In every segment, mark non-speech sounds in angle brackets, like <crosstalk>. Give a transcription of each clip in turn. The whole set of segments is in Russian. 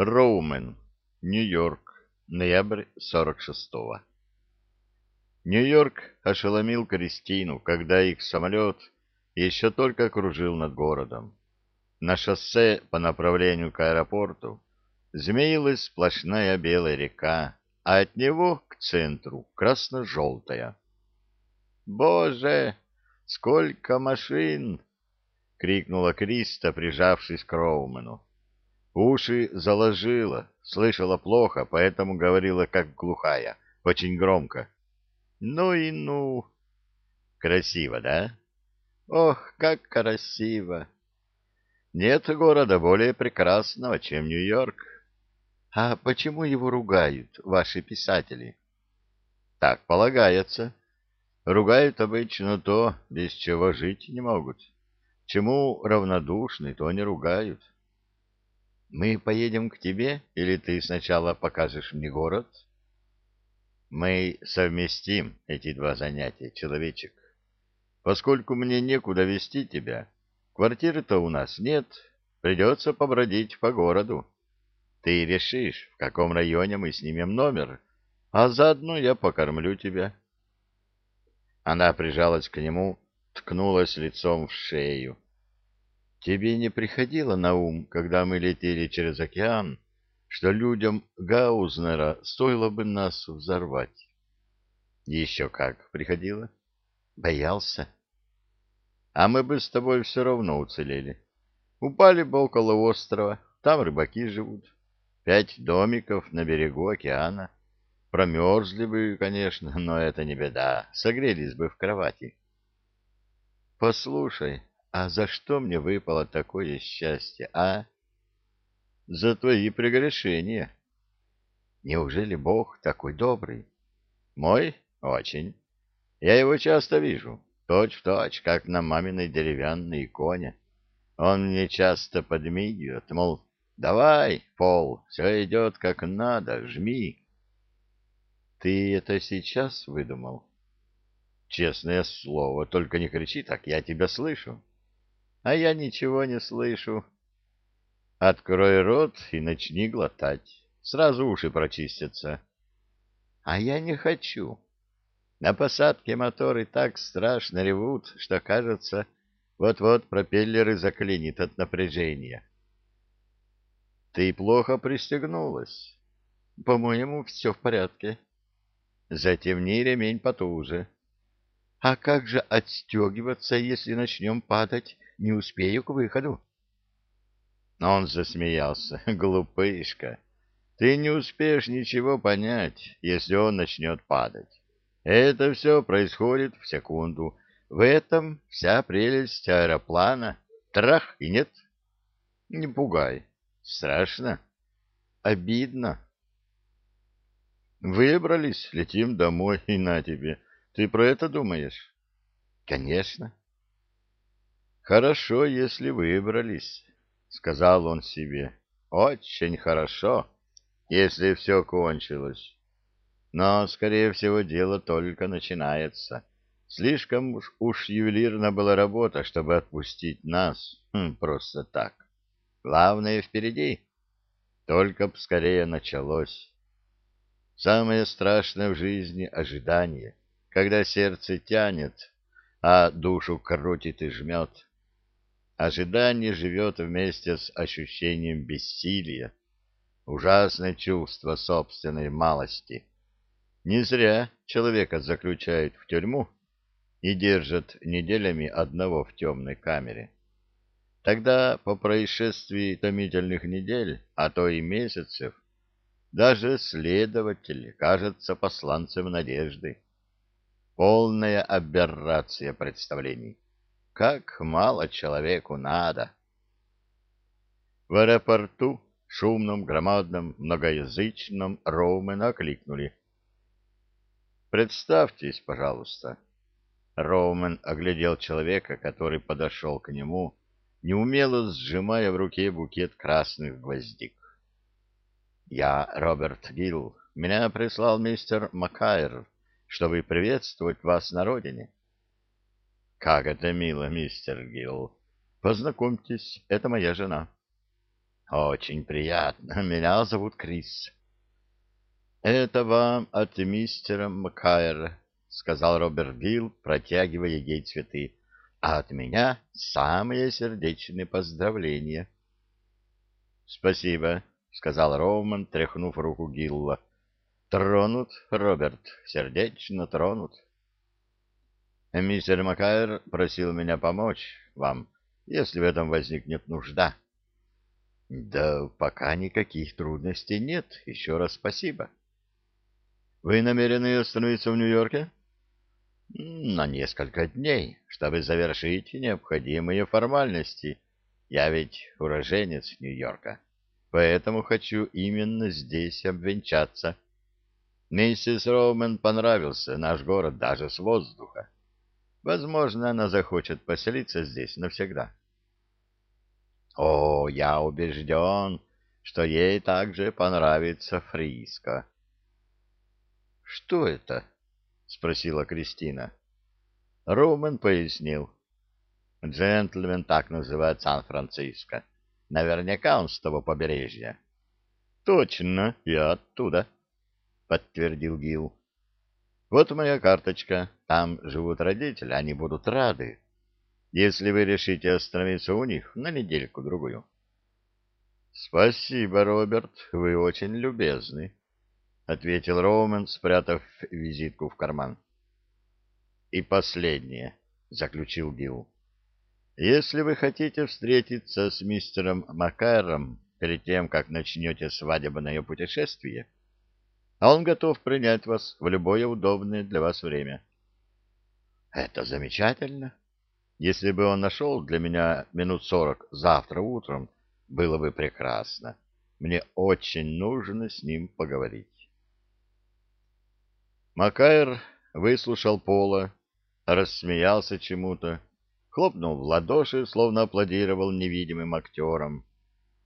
Роумен, Нью-Йорк, ноябрь 46-го. Нью-Йорк ошеломил Кристину, когда их самолет еще только кружил над городом. На шоссе по направлению к аэропорту змеилась сплошная белая река, а от него к центру красно-желтая. «Боже, сколько машин!» — крикнула Криста, прижавшись к Роумену. Уши заложила, слышала плохо, поэтому говорила как глухая, очень громко. «Ну и ну!» «Красиво, да?» «Ох, как красиво!» «Нет города более прекрасного, чем Нью-Йорк». «А почему его ругают ваши писатели?» «Так полагается. Ругают обычно то, без чего жить не могут». Чему равнодушны, то не ругают. Мы поедем к тебе, или ты сначала покажешь мне город? Мы совместим эти два занятия, человечек. Поскольку мне некуда вести тебя, квартиры-то у нас нет, придется побродить по городу. Ты решишь, в каком районе мы снимем номер, а заодно я покормлю тебя. Она прижалась к нему, ткнулась лицом в шею. Тебе не приходило на ум, когда мы летели через океан, что людям Гаузнера стоило бы нас взорвать? Еще как приходило. Боялся. А мы бы с тобой все равно уцелели. Упали бы около острова, там рыбаки живут. Пять домиков на берегу океана. Промерзли бы, конечно, но это не беда. Согрелись бы в кровати. Послушай, а за что мне выпало такое счастье, а? За твои прегрешения. Неужели Бог такой добрый? Мой? Очень. Я его часто вижу, точь-в-точь, как на маминой деревянной иконе. Он мне часто подмигивает, мол, давай, Пол, все идет как надо, жми. Ты это сейчас выдумал? Честное слово, только не кричи так, я тебя слышу. А я ничего не слышу. Открой рот и начни глотать. Сразу уши прочистятся. А я не хочу. На посадке моторы так страшно ревут, что, кажется, вот-вот пропеллеры заклинит от напряжения. Ты плохо пристегнулась. По-моему, все в порядке. Затемни ремень потуже. А как же отстегиваться, если начнем падать? Не успею к выходу. Он засмеялся. <laughs> Глупышка, ты не успеешь ничего понять, если он начнет падать. Это все происходит в секунду. В этом вся прелесть аэроплана. Трах и нет. Не пугай. Страшно. Обидно. Выбрались, летим домой, и на тебе. Ты про это думаешь? Конечно. Хорошо, если выбрались, сказал он себе. Очень хорошо, если все кончилось. Но, скорее всего, дело только начинается. Слишком уж, уж ювелирна была работа, чтобы отпустить нас хм, просто так. Главное впереди. Только б скорее началось. Самое страшное в жизни — ожидание когда сердце тянет, а душу крутит и жмет. Ожидание живет вместе с ощущением бессилия, ужасное чувство собственной малости. Не зря человека заключают в тюрьму и держат неделями одного в темной камере. Тогда, по происшествии томительных недель, а то и месяцев, даже следователь кажется посланцем надежды. Полная аберрация представлений. Как мало человеку надо. В аэропорту, шумном, громадном, многоязычном, Роумена окликнули. «Представьтесь, пожалуйста». Роумен оглядел человека, который подошел к нему, неумело сжимая в руке букет красных гвоздик. «Я Роберт Гилл. Меня прислал мистер Макайр чтобы приветствовать вас на родине. — Как это мило, мистер Гилл. Познакомьтесь, это моя жена. Очень приятно. Меня зовут Крис. Это вам от мистера Маккайра, сказал Роберт Билл, протягивая ей цветы. А от меня самые сердечные поздравления. Спасибо, сказал Роман, тряхнув руку Гилла. Тронут, Роберт, сердечно тронут. Мистер Макайр просил меня помочь вам, если в этом возникнет нужда. Да пока никаких трудностей нет, еще раз спасибо. Вы намерены остановиться в Нью-Йорке? На несколько дней, чтобы завершить необходимые формальности. Я ведь уроженец Нью-Йорка, поэтому хочу именно здесь обвенчаться. Миссис Роумен понравился наш город даже с воздуха. Возможно, она захочет поселиться здесь навсегда. О, я убежден, что ей также понравится Фриско. Что это? спросила Кристина. Роумен пояснил. Джентльмен так называет Сан-Франциско. Наверняка он с того побережья. Точно, я оттуда, подтвердил Гил. Вот моя карточка. Там живут родители, они будут рады, если вы решите остановиться у них на недельку-другую. — Спасибо, Роберт, вы очень любезны, — ответил Роумен, спрятав визитку в карман. — И последнее, — заключил Билл. — Если вы хотите встретиться с мистером Макаром перед тем, как начнете свадебное путешествие, — а он готов принять вас в любое удобное для вас время. Это замечательно. Если бы он нашел для меня минут сорок завтра утром, было бы прекрасно. Мне очень нужно с ним поговорить. Макайр выслушал Пола, рассмеялся чему-то, хлопнул в ладоши, словно аплодировал невидимым актерам,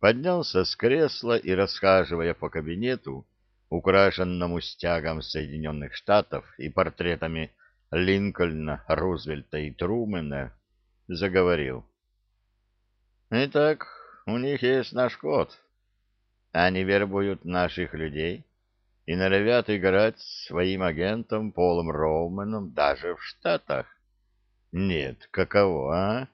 поднялся с кресла и, расхаживая по кабинету, украшенному стягом Соединенных Штатов и портретами Линкольна, Рузвельта и Трумэна, заговорил. «Итак, у них есть наш код. Они вербуют наших людей и норовят играть своим агентом Полом Роуменом даже в Штатах. Нет, каково, а?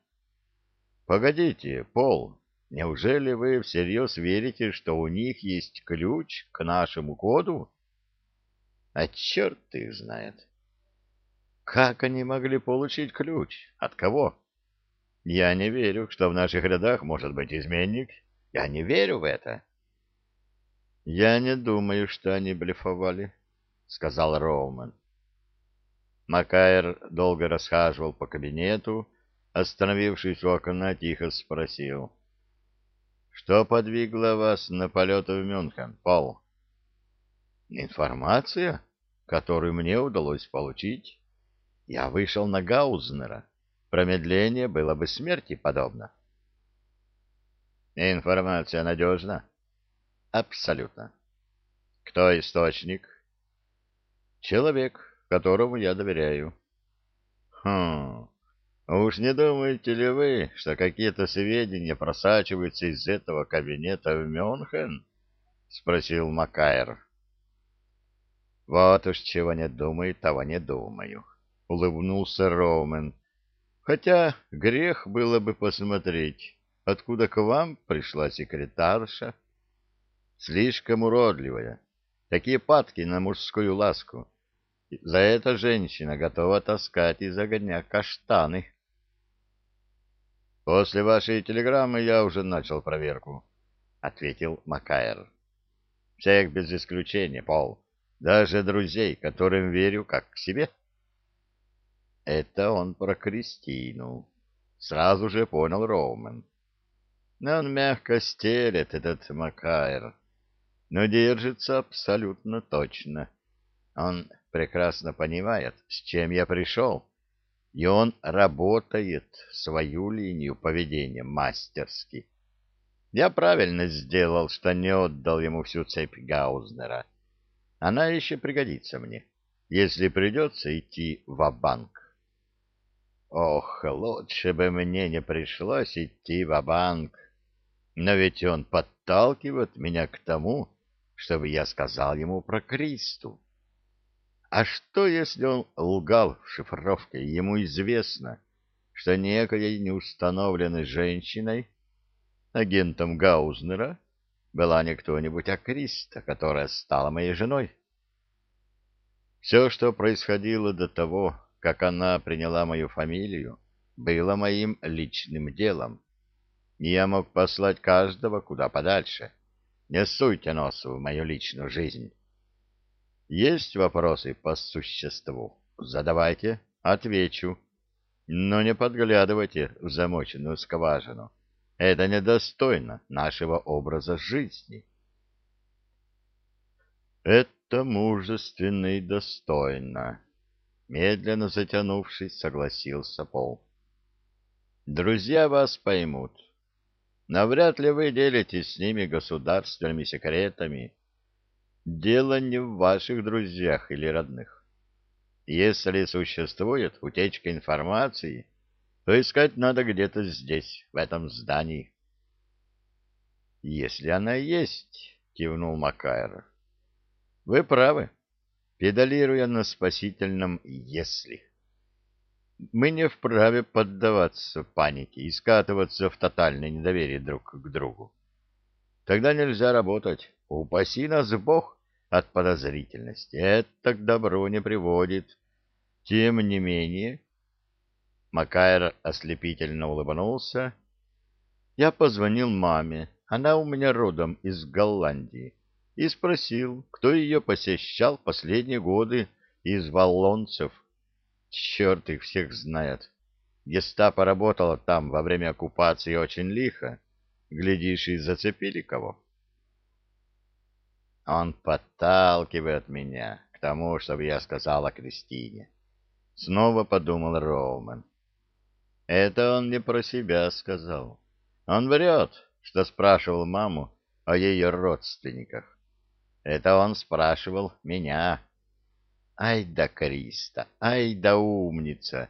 Погодите, Пол, Неужели вы всерьез верите, что у них есть ключ к нашему коду? А черт их знает. Как они могли получить ключ? От кого? Я не верю, что в наших рядах может быть изменник. Я не верю в это. Я не думаю, что они блефовали, сказал Роуман. Макайр долго расхаживал по кабинету, остановившись у окна, тихо спросил. — что подвигло вас на полет в Мюнхен, Пол? Информация, которую мне удалось получить. Я вышел на Гаузнера. Промедление было бы смерти подобно. Информация надежна? Абсолютно. Кто источник? Человек, которому я доверяю. Хм, Уж не думаете ли вы, что какие-то сведения просачиваются из этого кабинета в Мюнхен? — спросил Макайр. — Вот уж чего не думаю, того не думаю, — улыбнулся Роумен. — Хотя грех было бы посмотреть, откуда к вам пришла секретарша. Слишком уродливая, такие падки на мужскую ласку. За это женщина готова таскать из огня каштаны. После вашей телеграммы я уже начал проверку, ответил Макайр. Всех без исключения, Пол, даже друзей, которым верю как к себе. Это он про Кристину. Сразу же понял Роумен. Но он мягко стелет, этот Макайр, но держится абсолютно точно. Он прекрасно понимает, с чем я пришел и он работает свою линию поведения мастерски. Я правильно сделал, что не отдал ему всю цепь Гаузнера. Она еще пригодится мне, если придется идти в банк Ох, лучше бы мне не пришлось идти в банк Но ведь он подталкивает меня к тому, чтобы я сказал ему про Кристу. А что, если он лгал в шифровке, и ему известно, что некой неустановленной женщиной, агентом Гаузнера, была не кто-нибудь, а Криста, которая стала моей женой? Все, что происходило до того, как она приняла мою фамилию, было моим личным делом. Я мог послать каждого куда подальше. Не суйте нос в мою личную жизнь. Есть вопросы по существу? Задавайте, отвечу. Но не подглядывайте в замоченную скважину. Это недостойно нашего образа жизни. Это мужественно и достойно. Медленно затянувшись, согласился Пол. Друзья вас поймут. Навряд ли вы делитесь с ними государственными секретами. Дело не в ваших друзьях или родных. Если существует утечка информации, то искать надо где-то здесь, в этом здании. — Если она есть, — кивнул Макайр. — Вы правы, педалируя на спасительном «если». Мы не вправе поддаваться панике и скатываться в тотальное недоверие друг к другу. Тогда нельзя работать. Упаси нас Бог от подозрительности. Это к добру не приводит. Тем не менее... Макайр ослепительно улыбнулся. Я позвонил маме. Она у меня родом из Голландии. И спросил, кто ее посещал последние годы из валлонцев. Черт их всех знает. Гестапо работала там во время оккупации очень лихо. Глядишь, и зацепили кого. Он подталкивает меня к тому, чтобы я сказала Кристине. Снова подумал Роуман. Это он не про себя сказал. Он врет, что спрашивал маму о ее родственниках. Это он спрашивал меня. Ай да Криста, ай да умница!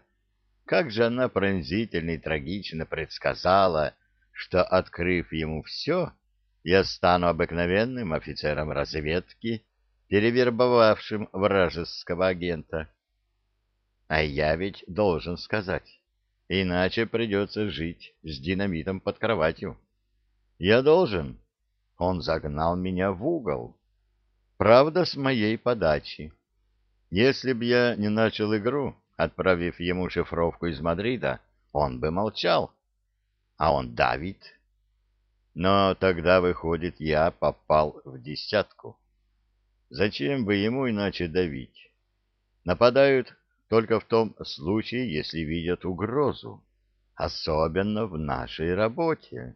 Как же она пронзительно и трагично предсказала, что, открыв ему все, я стану обыкновенным офицером разведки, перевербовавшим вражеского агента. А я ведь должен сказать, иначе придется жить с динамитом под кроватью. Я должен. Он загнал меня в угол. Правда, с моей подачи. Если б я не начал игру, отправив ему шифровку из Мадрида, он бы молчал. А он давит. Но тогда, выходит, я попал в десятку. Зачем бы ему иначе давить? Нападают только в том случае, если видят угрозу, особенно в нашей работе.